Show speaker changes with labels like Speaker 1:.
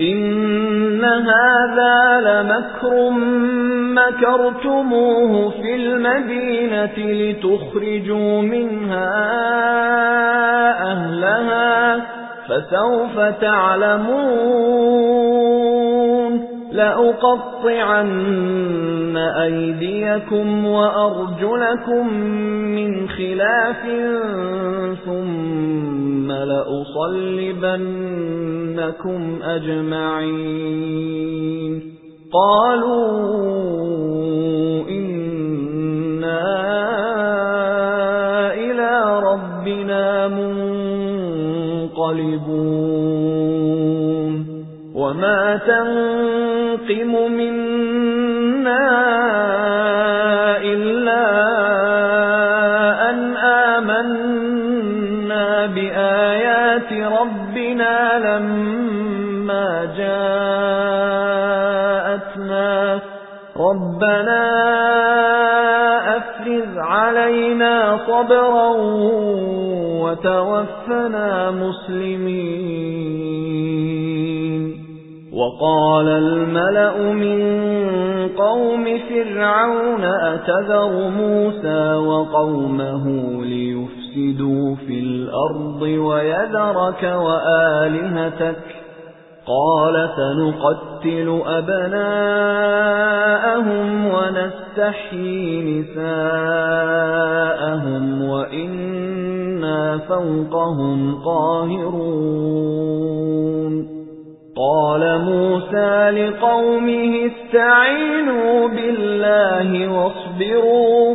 Speaker 1: إن هذا لمكر مكرتموه في المدينة لتخرجوا منها أهلها فسوف تعلمون لأقطعن أيديكم وأرجلكم من خلاف ثم لأصلبنكم أجمعين قالوا إنا إلى ربنا منقلبون وما تنقم منا بآيات ربنا لما جاءتنا. ربنا أفرز علينا صبرا وتوفنا مسلمين. وقال الملأ من قوم فرعون أتذر موسى وقومه ليفسدوا في الأرض ويذرك وآلهتك قال سنقتل أبناءهم ونستحيي نساءهم وإنا فوقهم قاهرون. قال موسى لقومه استعينوا بالله واصبروا